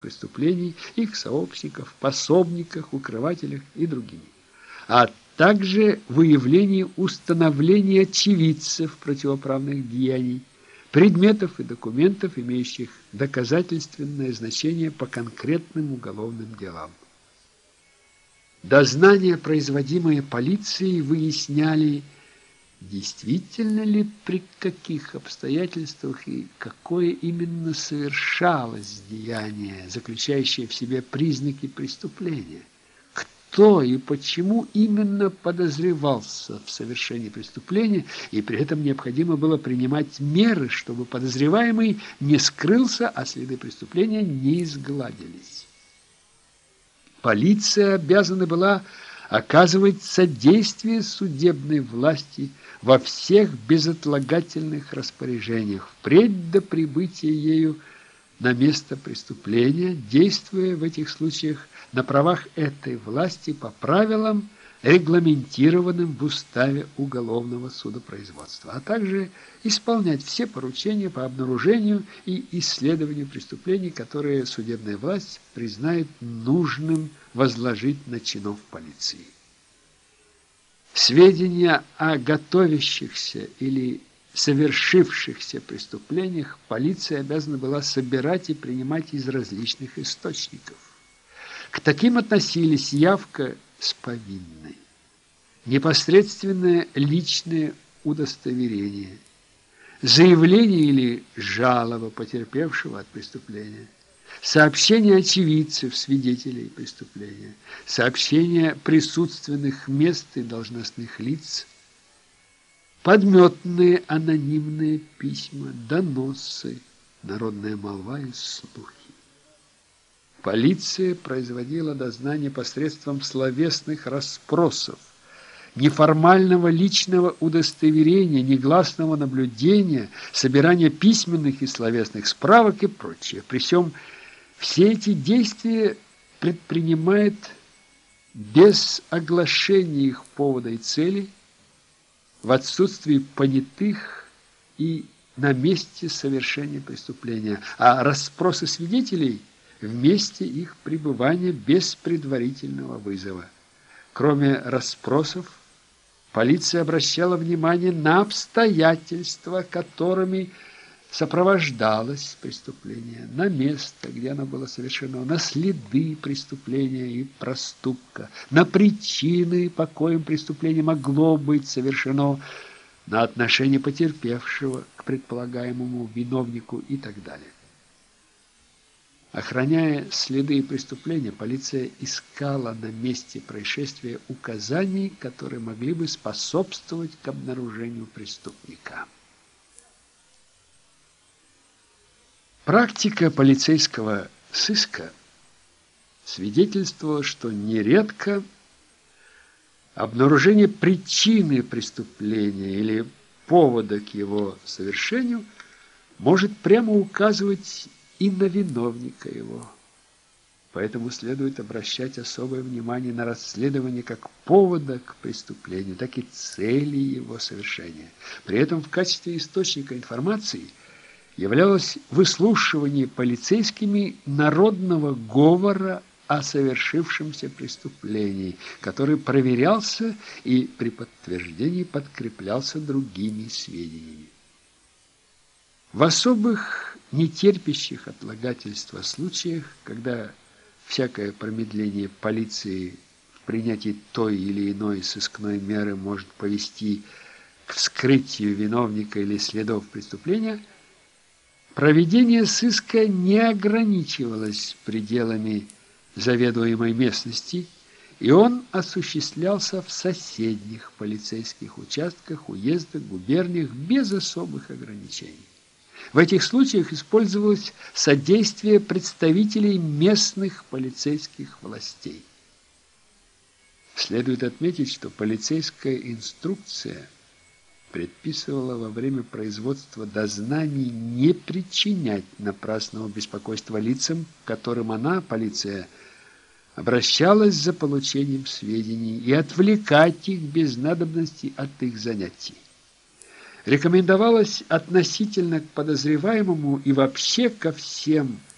преступлений, их сообщников, пособниках, укрывателях и другими, а также выявлении установления очевидцев противоправных деяний, предметов и документов, имеющих доказательственное значение по конкретным уголовным делам. Дознания, производимые полицией, выясняли, действительно ли при каких обстоятельствах и какое именно совершалось деяние, заключающее в себе признаки преступления. Кто и почему именно подозревался в совершении преступления, и при этом необходимо было принимать меры, чтобы подозреваемый не скрылся, а следы преступления не изгладились. Полиция обязана была оказывать содействие судебной власти во всех безотлагательных распоряжениях, впредь до прибытия ею на место преступления, действуя в этих случаях на правах этой власти по правилам, регламентированным в уставе уголовного судопроизводства, а также исполнять все поручения по обнаружению и исследованию преступлений, которые судебная власть признает нужным возложить на чинов полиции. Сведения о готовящихся или совершившихся преступлениях полиция обязана была собирать и принимать из различных источников. К таким относились явка с повинной, непосредственное личное удостоверение, заявление или жалоба потерпевшего от преступления, сообщение очевидцев, свидетелей преступления, сообщение присутственных мест и должностных лиц, подметные анонимные письма, доносы, народная молва и слухи. Полиция производила дознание посредством словесных расспросов, неформального личного удостоверения, негласного наблюдения, собирания письменных и словесных справок и прочее. При всем все эти действия предпринимает без оглашения их повода и цели, в отсутствии понятых и на месте совершения преступления, а расспросы свидетелей в месте их пребывания без предварительного вызова. Кроме расспросов, полиция обращала внимание на обстоятельства, которыми сопровождалось преступление, на место, где оно было совершено, на следы преступления и проступка, на причины, по коим преступление могло быть совершено, на отношение потерпевшего к предполагаемому виновнику и так далее. Охраняя следы преступления, полиция искала на месте происшествия указаний, которые могли бы способствовать к обнаружению преступника. Практика полицейского сыска свидетельствовала, что нередко обнаружение причины преступления или повода к его совершению может прямо указывать и на виновника его. Поэтому следует обращать особое внимание на расследование как повода к преступлению, так и цели его совершения. При этом в качестве источника информации – являлось выслушивание полицейскими народного говора о совершившемся преступлении, который проверялся и при подтверждении подкреплялся другими сведениями. В особых, нетерпящих отлагательства случаях, когда всякое промедление полиции в принятии той или иной сыскной меры может повести к вскрытию виновника или следов преступления – Проведение сыска не ограничивалось пределами заведуемой местности, и он осуществлялся в соседних полицейских участках, уездах, губерниях без особых ограничений. В этих случаях использовалось содействие представителей местных полицейских властей. Следует отметить, что полицейская инструкция – предписывала во время производства дознаний не причинять напрасного беспокойства лицам, к которым она, полиция, обращалась за получением сведений и отвлекать их без надобности от их занятий. Рекомендовалось относительно к подозреваемому и вообще ко всем